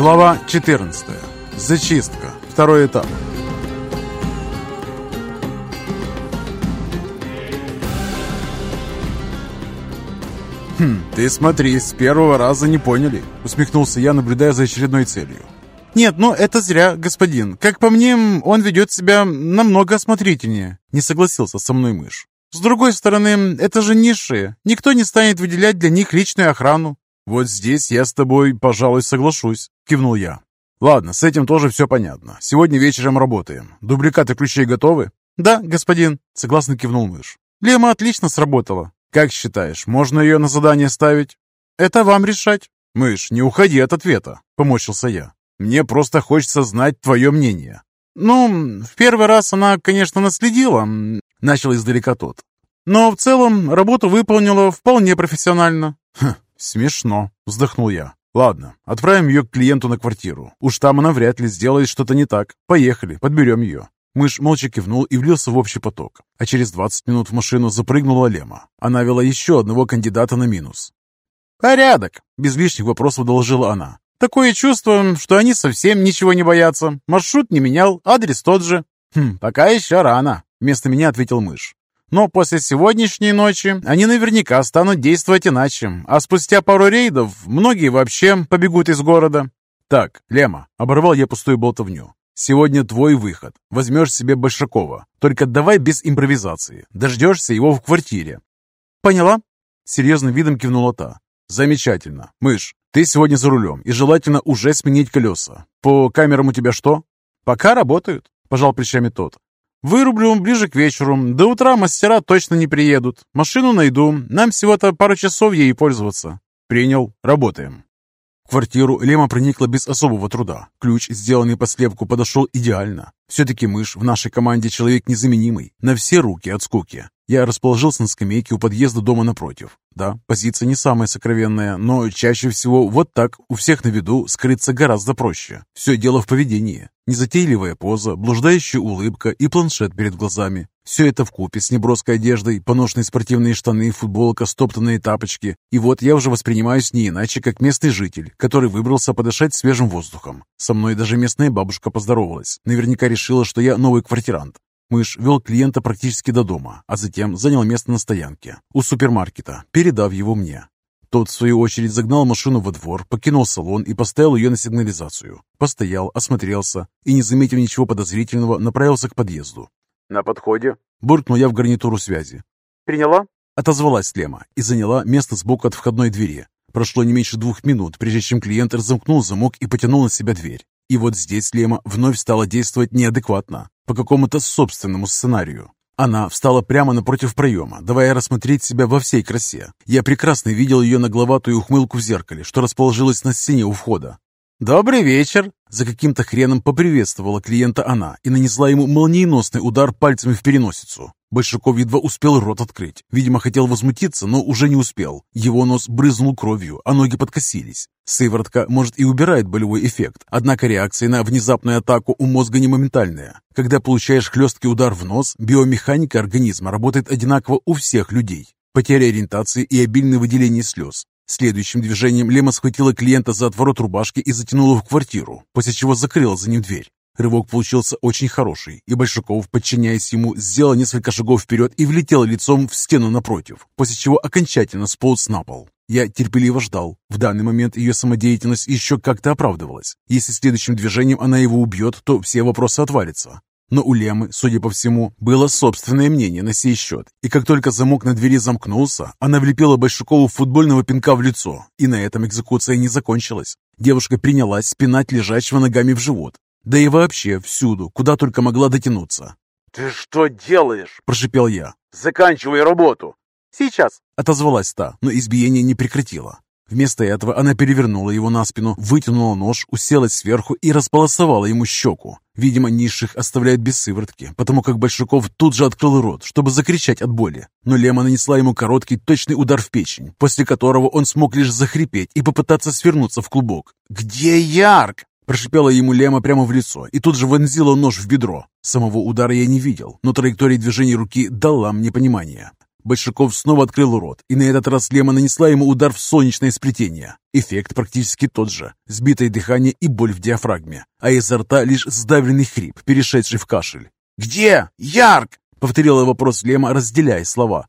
Глава 14. Зачистка. Второй этап. «Хм, ты смотри, с первого раза не поняли», — усмехнулся я, наблюдая за очередной целью. «Нет, ну это зря, господин. Как по мне, он ведет себя намного осмотрительнее», — не согласился со мной мышь. «С другой стороны, это же низшие. Никто не станет выделять для них личную охрану». «Вот здесь я с тобой, пожалуй, соглашусь», — кивнул я. «Ладно, с этим тоже все понятно. Сегодня вечером работаем. Дубликаты ключей готовы?» «Да, господин», — согласно кивнул мышь. «Лема отлично сработала. «Как считаешь, можно ее на задание ставить?» «Это вам решать». «Мышь, не уходи от ответа», — помочился я. «Мне просто хочется знать твое мнение». «Ну, в первый раз она, конечно, наследила», — начал издалека тот. «Но в целом работу выполнила вполне профессионально». «Хм, смешно», — вздохнул я. «Ладно, отправим ее к клиенту на квартиру. Уж там она вряд ли сделает что-то не так. Поехали, подберем ее». Мышь молча кивнул и влился в общий поток, а через 20 минут в машину запрыгнула Лема. Она вела еще одного кандидата на минус. «Порядок!» — без лишних вопросов доложила она. «Такое чувство, что они совсем ничего не боятся. Маршрут не менял, адрес тот же». «Хм, пока еще рано», — вместо меня ответил мышь. «Но после сегодняшней ночи они наверняка станут действовать иначе, а спустя пару рейдов многие вообще побегут из города». «Так, Лема», — оборвал я пустую болтовню. Сегодня твой выход. Возьмешь себе Большакова. Только давай без импровизации. Дождешься его в квартире. Поняла? Серьезным видом кивнула та. Замечательно. Мышь, ты сегодня за рулем, и желательно уже сменить колеса. По камерам у тебя что? Пока работают, пожал плечами тот. Вырублю ближе к вечеру. До утра мастера точно не приедут. Машину найду. Нам всего-то пару часов ей пользоваться. Принял. Работаем квартиру Лема проникла без особого труда. Ключ, сделанный по слепку, подошел идеально. Все-таки мышь в нашей команде человек незаменимый, на все руки от скуки. Я расположился на скамейке у подъезда дома напротив. Да, позиция не самая сокровенная, но чаще всего вот так, у всех на виду, скрыться гораздо проще. Все дело в поведении. Незатейливая поза, блуждающая улыбка и планшет перед глазами. Все это в купе с неброской одеждой, поношенные спортивные штаны, футболка, стоптанные тапочки. И вот я уже воспринимаюсь не иначе, как местный житель, который выбрался подышать свежим воздухом. Со мной даже местная бабушка поздоровалась. Наверняка решила, что я новый квартирант. Мышь вел клиента практически до дома, а затем занял место на стоянке у супермаркета, передав его мне. Тот, в свою очередь, загнал машину во двор, покинул салон и поставил ее на сигнализацию. Постоял, осмотрелся и, не заметив ничего подозрительного, направился к подъезду. «На подходе», — буркнул я в гарнитуру связи. «Приняла?» — отозвалась Лема и заняла место сбоку от входной двери. Прошло не меньше двух минут, прежде чем клиент разомкнул замок и потянул на себя дверь. И вот здесь Лема вновь стала действовать неадекватно, по какому-то собственному сценарию. Она встала прямо напротив проема, давая рассмотреть себя во всей красе. Я прекрасно видел ее нагловатую ухмылку в зеркале, что расположилось на стене у входа. «Добрый вечер!» За каким-то хреном поприветствовала клиента она и нанесла ему молниеносный удар пальцами в переносицу. Большаков едва успел рот открыть. Видимо, хотел возмутиться, но уже не успел. Его нос брызнул кровью, а ноги подкосились. Сыворотка, может, и убирает болевой эффект, однако реакция на внезапную атаку у мозга не моментальная. Когда получаешь хлесткий удар в нос, биомеханика организма работает одинаково у всех людей. Потеря ориентации и обильное выделение слез. Следующим движением Лема схватила клиента за отворот рубашки и затянула в квартиру, после чего закрыла за ним дверь. Рывок получился очень хороший, и Большаков, подчиняясь ему, сделал несколько шагов вперед и влетел лицом в стену напротив, после чего окончательно сполз на пол. Я терпеливо ждал. В данный момент ее самодеятельность еще как-то оправдывалась. Если следующим движением она его убьет, то все вопросы отвалятся. Но у Лемы, судя по всему, было собственное мнение на сей счет, и как только замок на двери замкнулся, она влепила Большакову футбольного пинка в лицо, и на этом экзекуция не закончилась. Девушка принялась спинать лежачего ногами в живот, да и вообще всюду, куда только могла дотянуться. «Ты что делаешь?» – прошипел я. «Заканчивай работу!» «Сейчас!» – отозвалась та, но избиение не прекратила. Вместо этого она перевернула его на спину, вытянула нож, уселась сверху и располосовала ему щеку. Видимо, низших оставляют без сыворотки, потому как Большаков тут же открыл рот, чтобы закричать от боли. Но Лема нанесла ему короткий точный удар в печень, после которого он смог лишь захрипеть и попытаться свернуться в клубок. «Где Ярк?» Прошипела ему Лема прямо в лицо и тут же вонзила нож в бедро. Самого удара я не видел, но траектория движения руки дала мне понимание. Большаков снова открыл рот, и на этот раз Лема нанесла ему удар в солнечное сплетение. Эффект практически тот же. Сбитое дыхание и боль в диафрагме, а изо рта лишь сдавленный хрип, перешедший в кашель. «Где? Ярк!» — повторила вопрос Лема, разделяя слова.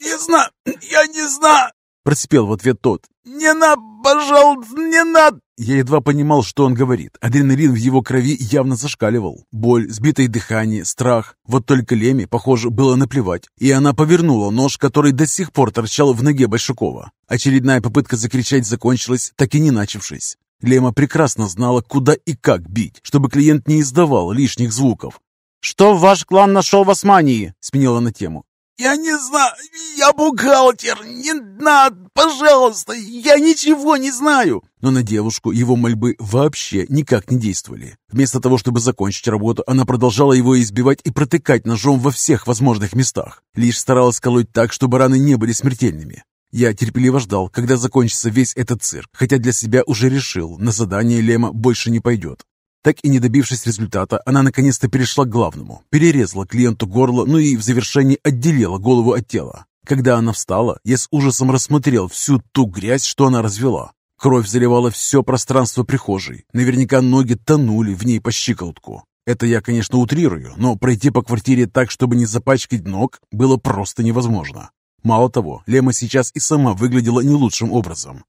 «Не знаю, я не знаю!» — просипел в ответ тот. «Не надо, пожалуйста, не надо!» Я едва понимал, что он говорит. Адреналин в его крови явно зашкаливал. Боль, сбитое дыхание, страх. Вот только Леме, похоже, было наплевать. И она повернула нож, который до сих пор торчал в ноге Большакова. Очередная попытка закричать закончилась, так и не начавшись. Лема прекрасно знала, куда и как бить, чтобы клиент не издавал лишних звуков. «Что ваш клан нашел в Османии?» — сменила на тему. «Я не знаю, я бухгалтер, не надо, пожалуйста, я ничего не знаю!» Но на девушку его мольбы вообще никак не действовали. Вместо того, чтобы закончить работу, она продолжала его избивать и протыкать ножом во всех возможных местах. Лишь старалась колоть так, чтобы раны не были смертельными. Я терпеливо ждал, когда закончится весь этот цирк, хотя для себя уже решил, на задание Лема больше не пойдет. Так и не добившись результата, она наконец-то перешла к главному, перерезала клиенту горло, ну и в завершении отделила голову от тела. Когда она встала, я с ужасом рассмотрел всю ту грязь, что она развела. Кровь заливала все пространство прихожей. Наверняка ноги тонули в ней по щиколотку. Это я, конечно, утрирую, но пройти по квартире так, чтобы не запачкать ног, было просто невозможно. Мало того, Лема сейчас и сама выглядела не лучшим образом.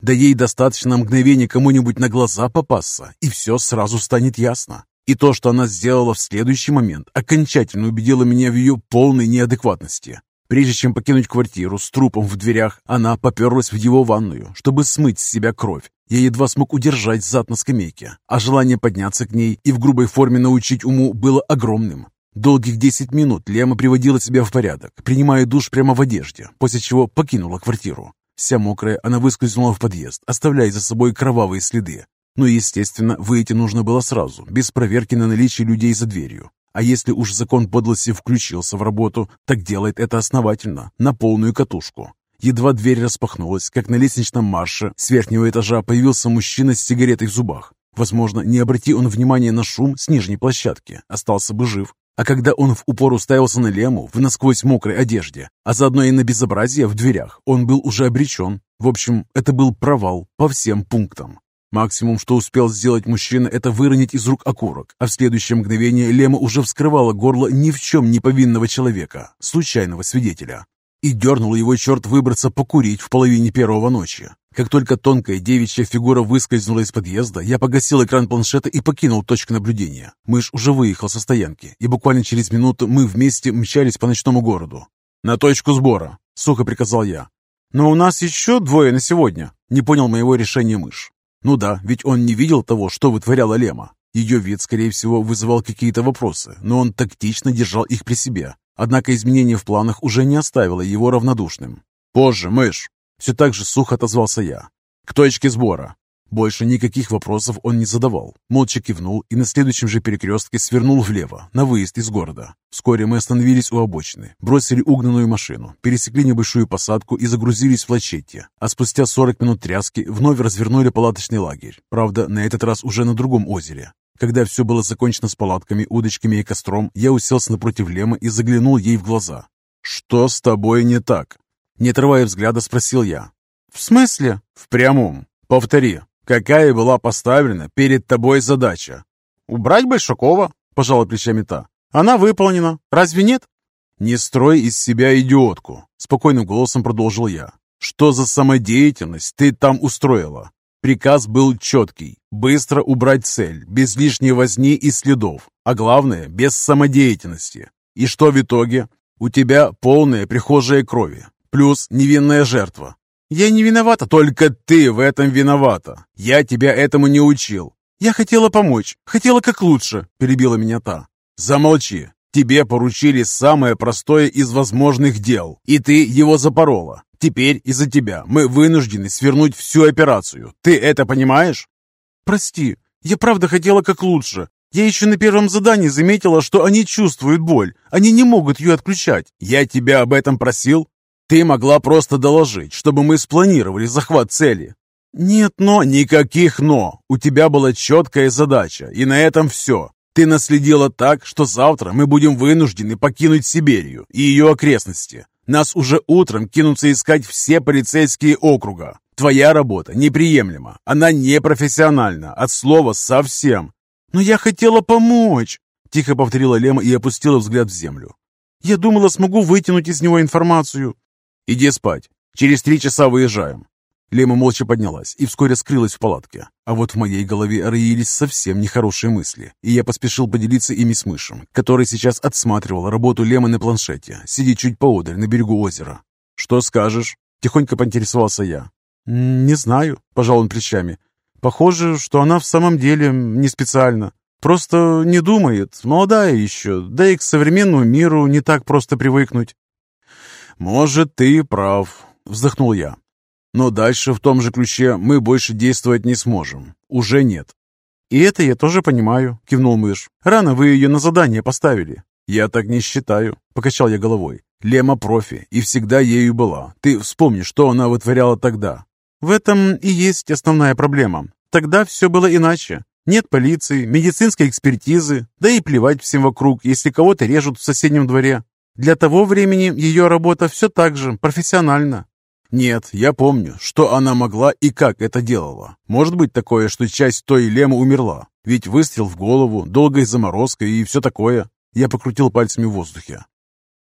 Да ей достаточно мгновения кому-нибудь на глаза попасться, и все сразу станет ясно. И то, что она сделала в следующий момент, окончательно убедило меня в ее полной неадекватности. Прежде чем покинуть квартиру с трупом в дверях, она поперлась в его ванную, чтобы смыть с себя кровь. Я едва смог удержать зад на скамейке, а желание подняться к ней и в грубой форме научить уму было огромным. Долгих десять минут Лема приводила себя в порядок, принимая душ прямо в одежде, после чего покинула квартиру. Вся мокрая, она выскользнула в подъезд, оставляя за собой кровавые следы. Но, естественно, выйти нужно было сразу, без проверки на наличие людей за дверью. А если уж закон подлости включился в работу, так делает это основательно, на полную катушку. Едва дверь распахнулась, как на лестничном марше с верхнего этажа появился мужчина с сигаретой в зубах. Возможно, не обрати он внимания на шум с нижней площадки, остался бы жив. А когда он в упор уставился на Лему в насквозь мокрой одежде, а заодно и на безобразие в дверях, он был уже обречен. В общем, это был провал по всем пунктам. Максимум, что успел сделать мужчина, это выронить из рук окурок, а в следующее мгновение Лема уже вскрывала горло ни в чем не повинного человека, случайного свидетеля. И дернул его черт выбраться покурить в половине первого ночи. Как только тонкая девичья фигура выскользнула из подъезда, я погасил экран планшета и покинул точку наблюдения. Мышь уже выехал со стоянки, и буквально через минуту мы вместе мчались по ночному городу. «На точку сбора!» — сухо приказал я. «Но у нас еще двое на сегодня!» — не понял моего решения мышь. Ну да, ведь он не видел того, что вытворяла Лема. Ее вид, скорее всего, вызывал какие-то вопросы, но он тактично держал их при себе. Однако изменение в планах уже не оставило его равнодушным. «Позже, мышь!» Все так же сухо отозвался я. «К точке сбора». Больше никаких вопросов он не задавал. Молча кивнул и на следующем же перекрестке свернул влево, на выезд из города. Вскоре мы остановились у обочины, бросили угнанную машину, пересекли небольшую посадку и загрузились в лачете. А спустя 40 минут тряски вновь развернули палаточный лагерь. Правда, на этот раз уже на другом озере. Когда все было закончено с палатками, удочками и костром, я уселся напротив Лема и заглянул ей в глаза. «Что с тобой не так?» Не отрывая взгляда, спросил я. «В смысле?» «В прямом. Повтори, какая была поставлена перед тобой задача?» «Убрать Большакова», — пожала плечами та. «Она выполнена. Разве нет?» «Не строй из себя идиотку», — спокойным голосом продолжил я. «Что за самодеятельность ты там устроила? Приказ был четкий – быстро убрать цель, без лишней возни и следов, а главное – без самодеятельности. И что в итоге? У тебя полная прихожая крови, плюс невинная жертва. Я не виновата. Только ты в этом виновата. Я тебя этому не учил. Я хотела помочь, хотела как лучше, перебила меня та. Замолчи. Тебе поручили самое простое из возможных дел, и ты его запорола. Теперь из-за тебя мы вынуждены свернуть всю операцию. Ты это понимаешь? Прости, я правда хотела как лучше. Я еще на первом задании заметила, что они чувствуют боль. Они не могут ее отключать. Я тебя об этом просил? Ты могла просто доложить, чтобы мы спланировали захват цели. Нет, но... Никаких «но». У тебя была четкая задача, и на этом все. Ты наследила так, что завтра мы будем вынуждены покинуть Сибирию и ее окрестности. Нас уже утром кинутся искать все полицейские округа. Твоя работа неприемлема. Она непрофессиональна. От слова совсем. «Но я хотела помочь!» Тихо повторила Лема и опустила взгляд в землю. «Я думала, смогу вытянуть из него информацию». «Иди спать. Через три часа выезжаем». Лема молча поднялась и вскоре скрылась в палатке. А вот в моей голове роились совсем нехорошие мысли, и я поспешил поделиться ими с мышем, который сейчас отсматривал работу Лемы на планшете, сидя чуть поодаль на берегу озера. «Что скажешь?» – тихонько поинтересовался я. «Не знаю», – пожал он плечами. «Похоже, что она в самом деле не специально. Просто не думает, молодая еще, да и к современному миру не так просто привыкнуть». «Может, ты прав», – вздохнул я. Но дальше в том же ключе мы больше действовать не сможем. Уже нет. «И это я тоже понимаю», — кивнул мышь. «Рано вы ее на задание поставили». «Я так не считаю», — покачал я головой. «Лема профи, и всегда ею была. Ты вспомни, что она вытворяла тогда». «В этом и есть основная проблема. Тогда все было иначе. Нет полиции, медицинской экспертизы, да и плевать всем вокруг, если кого-то режут в соседнем дворе. Для того времени ее работа все так же профессиональна. Нет, я помню, что она могла и как это делала. Может быть такое, что часть той лемы умерла. Ведь выстрел в голову, долгая заморозка и все такое. Я покрутил пальцами в воздухе.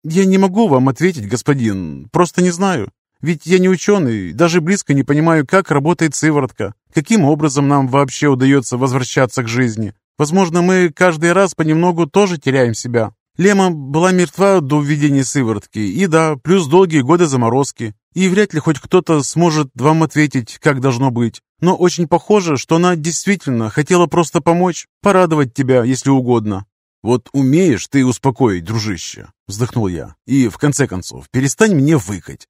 Я не могу вам ответить, господин, просто не знаю. Ведь я не ученый, даже близко не понимаю, как работает сыворотка, каким образом нам вообще удается возвращаться к жизни. Возможно, мы каждый раз понемногу тоже теряем себя. Лема была мертва до введения сыворотки, и да, плюс долгие годы заморозки. И вряд ли хоть кто-то сможет вам ответить, как должно быть. Но очень похоже, что она действительно хотела просто помочь, порадовать тебя, если угодно. «Вот умеешь ты успокоить, дружище!» — вздохнул я. «И, в конце концов, перестань мне выкать.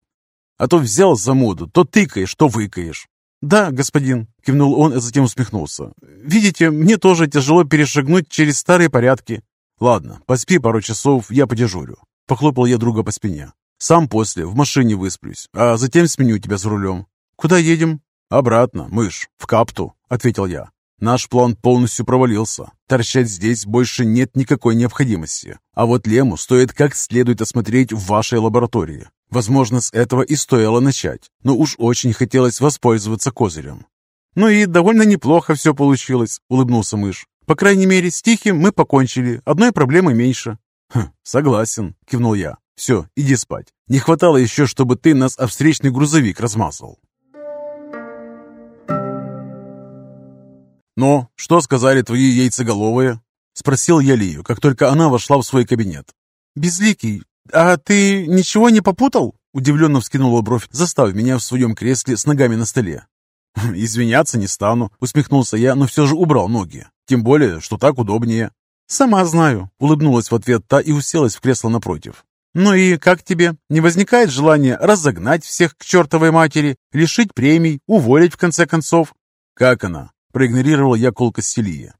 А то взял за моду, то тыкаешь, то выкаешь». «Да, господин», — кивнул он, а затем усмехнулся. «Видите, мне тоже тяжело перешагнуть через старые порядки». «Ладно, поспи пару часов, я подежурю». Похлопал я друга по спине. Сам после в машине высплюсь, а затем сменю тебя за рулем. Куда едем? Обратно, мышь, в Капту, ответил я. Наш план полностью провалился. Торчать здесь больше нет никакой необходимости. А вот Лему стоит как следует осмотреть в вашей лаборатории. Возможно, с этого и стоило начать, но уж очень хотелось воспользоваться козырем. «Ну и довольно неплохо все получилось», — улыбнулся мышь. «По крайней мере, с Тихим мы покончили, одной проблемы меньше». «Хм, согласен», — кивнул я. Все, иди спать. Не хватало еще, чтобы ты нас о встречный грузовик размазал. «Ну, что сказали твои яйцеголовые?» — спросил я Лию, как только она вошла в свой кабинет. «Безликий, а ты ничего не попутал?» — удивленно вскинула бровь, заставив меня в своем кресле с ногами на столе. «Хм, «Извиняться не стану», — усмехнулся я, но все же убрал ноги. «Тем более, что так удобнее». «Сама знаю», — улыбнулась в ответ та и уселась в кресло напротив. «Ну и как тебе? Не возникает желания разогнать всех к чертовой матери, лишить премий, уволить в конце концов?» «Как она?» – проигнорировал я колкость Селия.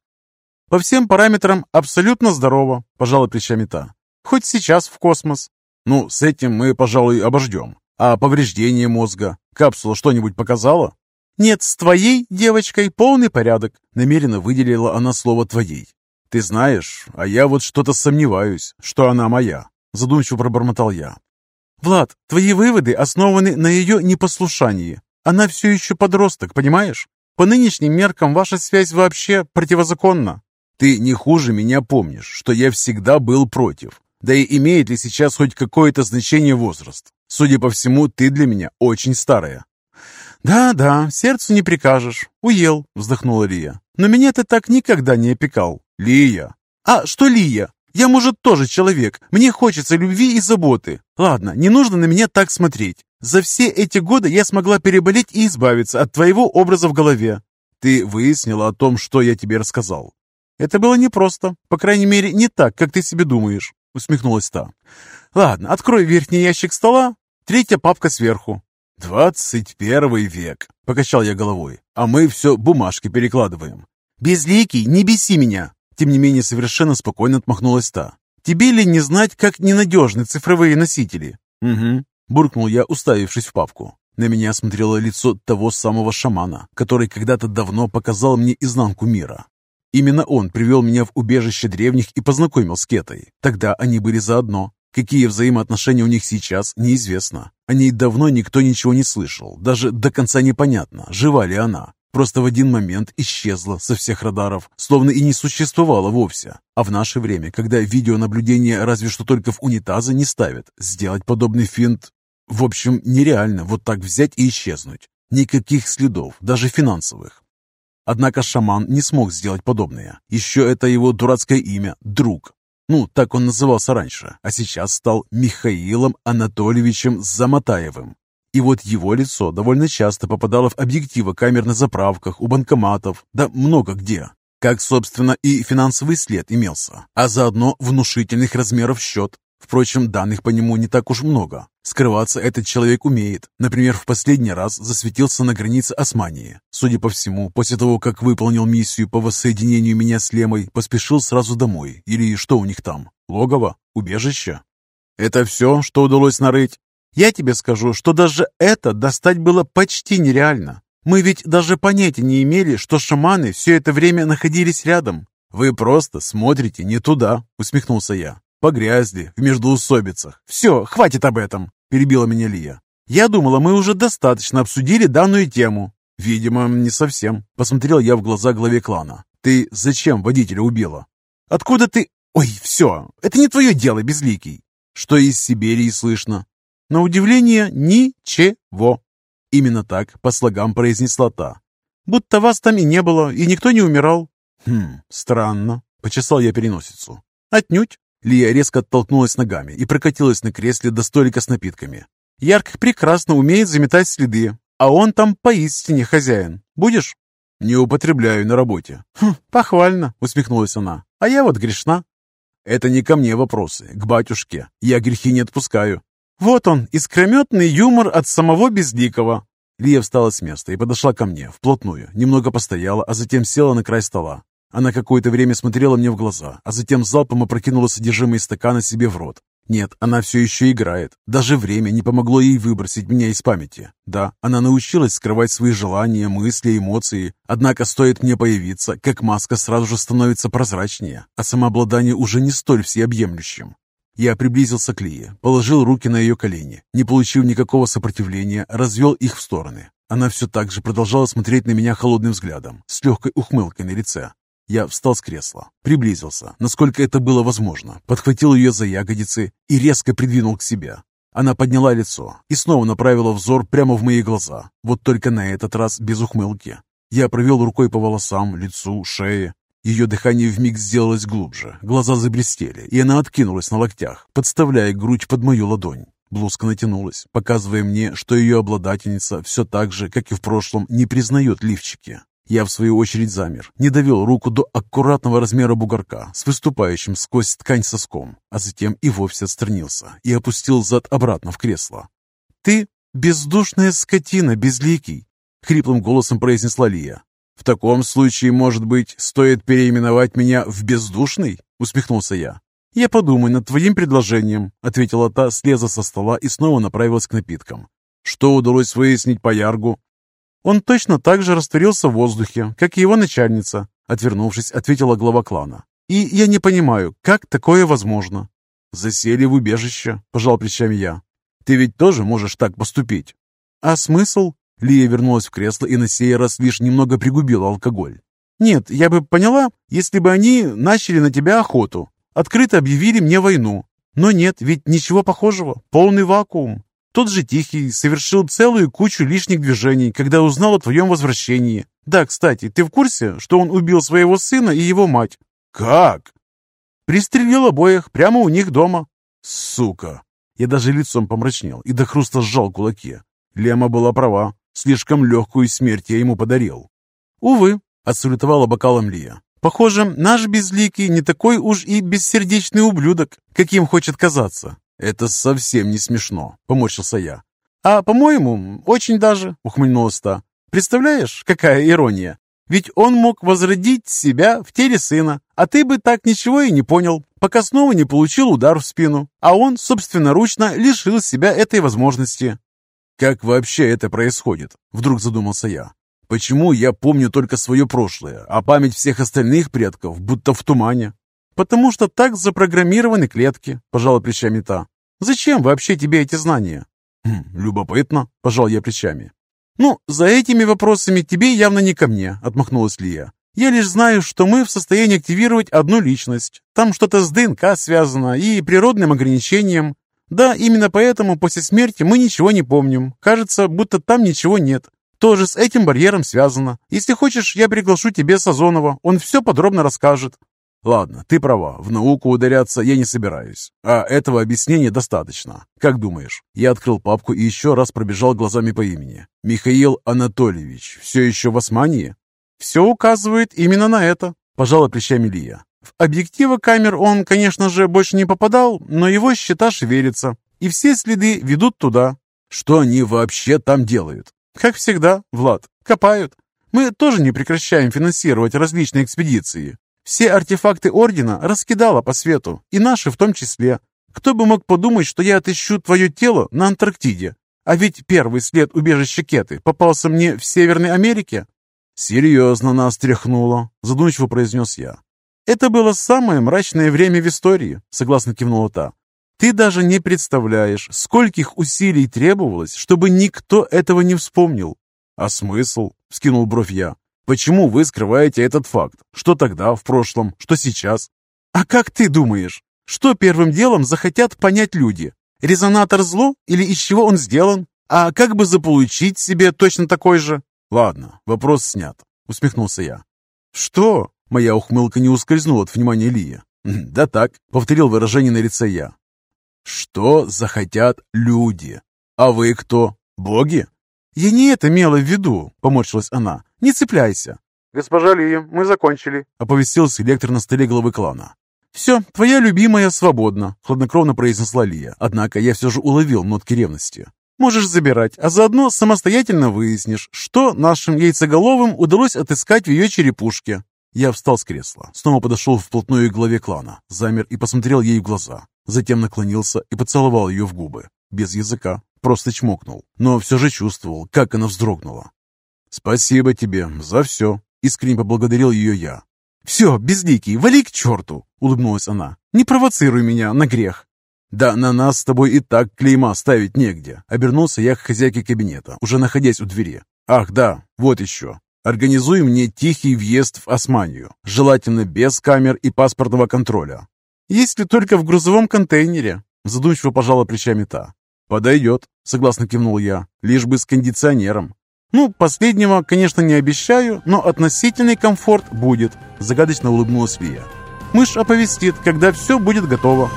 «По всем параметрам абсолютно здорово», – пожала плечами та. «Хоть сейчас в космос». «Ну, с этим мы, пожалуй, обождем. А повреждение мозга? Капсула что-нибудь показала?» «Нет, с твоей девочкой полный порядок», — намеренно выделила она слово «твоей». «Ты знаешь, а я вот что-то сомневаюсь, что она моя. Задумчиво пробормотал я. «Влад, твои выводы основаны на ее непослушании. Она все еще подросток, понимаешь? По нынешним меркам ваша связь вообще противозаконна». «Ты не хуже меня помнишь, что я всегда был против. Да и имеет ли сейчас хоть какое-то значение возраст? Судя по всему, ты для меня очень старая». «Да-да, сердцу не прикажешь. Уел», — вздохнула Лия. «Но меня ты так никогда не опекал». «Лия!» «А что Лия? Я, может, тоже человек. Мне хочется любви и заботы. Ладно, не нужно на меня так смотреть. За все эти годы я смогла переболеть и избавиться от твоего образа в голове. Ты выяснила о том, что я тебе рассказал. Это было непросто. По крайней мере, не так, как ты себе думаешь. Усмехнулась та. Ладно, открой верхний ящик стола. Третья папка сверху. «Двадцать первый век», — покачал я головой, «а мы все бумажки перекладываем». «Безликий, не беси меня!» Тем не менее, совершенно спокойно отмахнулась та. «Тебе ли не знать, как ненадежны цифровые носители?» «Угу», — буркнул я, уставившись в папку. На меня смотрело лицо того самого шамана, который когда-то давно показал мне изнанку мира. Именно он привел меня в убежище древних и познакомил с Кетой. Тогда они были заодно. Какие взаимоотношения у них сейчас, неизвестно. О ней давно никто ничего не слышал. Даже до конца непонятно, жива ли она. Просто в один момент исчезла со всех радаров, словно и не существовала вовсе. А в наше время, когда видеонаблюдение разве что только в унитазы не ставят, сделать подобный финт... В общем, нереально вот так взять и исчезнуть. Никаких следов, даже финансовых. Однако шаман не смог сделать подобное. Еще это его дурацкое имя – друг. Ну, так он назывался раньше, а сейчас стал Михаилом Анатольевичем Замотаевым. И вот его лицо довольно часто попадало в объективы камер на заправках, у банкоматов, да много где. Как, собственно, и финансовый след имелся, а заодно внушительных размеров счет. Впрочем, данных по нему не так уж много. Скрываться этот человек умеет. Например, в последний раз засветился на границе Османии. Судя по всему, после того, как выполнил миссию по воссоединению меня с Лемой, поспешил сразу домой. Или что у них там? Логово? Убежище? Это все, что удалось нарыть? Я тебе скажу, что даже это достать было почти нереально. Мы ведь даже понятия не имели, что шаманы все это время находились рядом. Вы просто смотрите не туда, усмехнулся я. Погрязли в междоусобицах. Все, хватит об этом. — перебила меня Лия. «Я думала, мы уже достаточно обсудили данную тему». «Видимо, не совсем», — посмотрел я в глаза главе клана. «Ты зачем водителя убила?» «Откуда ты...» «Ой, все, это не твое дело, Безликий». «Что из Сибири слышно?» «На удивление, ничего». Именно так по слогам произнесла та. «Будто вас там и не было, и никто не умирал». «Хм, странно», — почесал я переносицу. «Отнюдь. Лия резко оттолкнулась ногами и прокатилась на кресле до столика с напитками. «Ярк прекрасно умеет заметать следы, а он там поистине хозяин. Будешь?» «Не употребляю на работе». «Хм, похвально», — усмехнулась она. «А я вот грешна». «Это не ко мне вопросы, к батюшке. Я грехи не отпускаю». «Вот он, искрометный юмор от самого Безликого». Лия встала с места и подошла ко мне, вплотную, немного постояла, а затем села на край стола. Она какое-то время смотрела мне в глаза, а затем залпом опрокинула содержимое стакана себе в рот. Нет, она все еще играет. Даже время не помогло ей выбросить меня из памяти. Да, она научилась скрывать свои желания, мысли, эмоции. Однако стоит мне появиться, как маска сразу же становится прозрачнее, а самообладание уже не столь всеобъемлющим. Я приблизился к Лие, положил руки на ее колени, не получив никакого сопротивления, развел их в стороны. Она все так же продолжала смотреть на меня холодным взглядом, с легкой ухмылкой на лице. Я встал с кресла, приблизился, насколько это было возможно, подхватил ее за ягодицы и резко придвинул к себе. Она подняла лицо и снова направила взор прямо в мои глаза, вот только на этот раз без ухмылки. Я провел рукой по волосам, лицу, шее. Ее дыхание вмиг сделалось глубже, глаза заблестели, и она откинулась на локтях, подставляя грудь под мою ладонь. Блузка натянулась, показывая мне, что ее обладательница все так же, как и в прошлом, не признает лифчики. Я, в свою очередь, замер, не довел руку до аккуратного размера бугорка с выступающим сквозь ткань соском, а затем и вовсе отстранился и опустил зад обратно в кресло. «Ты бездушная скотина, безликий!» — хриплым голосом произнесла Лия. «В таком случае, может быть, стоит переименовать меня в бездушный?» — усмехнулся я. «Я подумаю над твоим предложением», — ответила та, слеза со стола и снова направилась к напиткам. «Что удалось выяснить по Яргу?» Он точно так же растворился в воздухе, как и его начальница, отвернувшись, ответила глава клана. И я не понимаю, как такое возможно? Засели в убежище, пожал плечами я. Ты ведь тоже можешь так поступить. А смысл? Лия вернулась в кресло и на сей раз лишь немного пригубила алкоголь. Нет, я бы поняла, если бы они начали на тебя охоту, открыто объявили мне войну. Но нет, ведь ничего похожего, полный вакуум. Тот же Тихий совершил целую кучу лишних движений, когда узнал о твоем возвращении. Да, кстати, ты в курсе, что он убил своего сына и его мать? Как? Пристрелил обоих прямо у них дома. Сука! Я даже лицом помрачнел и до хруста сжал кулаки. Лема была права. Слишком легкую смерть я ему подарил. Увы, отсалютовала бокалом Лия. Похоже, наш безликий не такой уж и бессердечный ублюдок, каким хочет казаться. «Это совсем не смешно», — поморщился я. «А, по-моему, очень даже», — ухмыльнулась та. «Представляешь, какая ирония? Ведь он мог возродить себя в теле сына, а ты бы так ничего и не понял, пока снова не получил удар в спину, а он собственноручно лишил себя этой возможности». «Как вообще это происходит?» — вдруг задумался я. «Почему я помню только свое прошлое, а память всех остальных предков будто в тумане?» «Потому что так запрограммированы клетки», – пожала плечами та. «Зачем вообще тебе эти знания?» хм, «Любопытно», – пожал я плечами. «Ну, за этими вопросами тебе явно не ко мне», – отмахнулась Лия. «Я лишь знаю, что мы в состоянии активировать одну личность. Там что-то с ДНК связано и природным ограничением. Да, именно поэтому после смерти мы ничего не помним. Кажется, будто там ничего нет. Тоже с этим барьером связано. Если хочешь, я приглашу тебе Сазонова. Он все подробно расскажет». «Ладно, ты права. В науку ударяться я не собираюсь. А этого объяснения достаточно. Как думаешь?» Я открыл папку и еще раз пробежал глазами по имени. «Михаил Анатольевич. Все еще в Османии?» «Все указывает именно на это», – пожала плечами Лия. «В объективы камер он, конечно же, больше не попадал, но его счета шевелятся, и все следы ведут туда». «Что они вообще там делают?» Как всегда, Влад, копают. Мы тоже не прекращаем финансировать различные экспедиции. Все артефакты Ордена раскидала по свету, и наши в том числе. Кто бы мог подумать, что я отыщу твое тело на Антарктиде? А ведь первый след убежища Кеты попался мне в Северной Америке. «Серьезно нас тряхнуло», — задумчиво произнес я. «Это было самое мрачное время в истории», — согласно кивнула та. Ты даже не представляешь, скольких усилий требовалось, чтобы никто этого не вспомнил. А смысл? Вскинул бровь я. Почему вы скрываете этот факт? Что тогда, в прошлом, что сейчас? А как ты думаешь, что первым делом захотят понять люди? Резонатор зло или из чего он сделан? А как бы заполучить себе точно такой же? Ладно, вопрос снят, усмехнулся я. Что? Моя ухмылка не ускользнула от внимания Лия. «Да так», — повторил выражение на лице я. Что захотят люди? А вы кто? Боги? Я не это имела в виду, поморщилась она. Не цепляйся. Госпожа Лия, мы закончили, оповестил селектор на столе главы клана. «Все, твоя любимая свободна», — хладнокровно произнесла Лия. Однако я все же уловил нотки ревности. «Можешь забирать, а заодно самостоятельно выяснишь, что нашим яйцеголовым удалось отыскать в ее черепушке». Я встал с кресла, снова подошел вплотную к главе клана, замер и посмотрел ей в глаза. Затем наклонился и поцеловал ее в губы. Без языка, просто чмокнул, но все же чувствовал, как она вздрогнула. «Спасибо тебе за все», — искренне поблагодарил ее я. «Все, безликий, вали к черту!» — улыбнулась она. «Не провоцируй меня на грех!» «Да на нас с тобой и так клейма ставить негде», — обернулся я к хозяйке кабинета, уже находясь у двери. «Ах, да, вот еще. Организуй мне тихий въезд в Османию, желательно без камер и паспортного контроля. Если только в грузовом контейнере, задумчиво пожала плечами та. Подойдет, согласно кивнул я, лишь бы с кондиционером. Ну, последнего, конечно, не обещаю, но относительный комфорт будет, загадочно улыбнулась Лия. Мышь оповестит, когда все будет готово.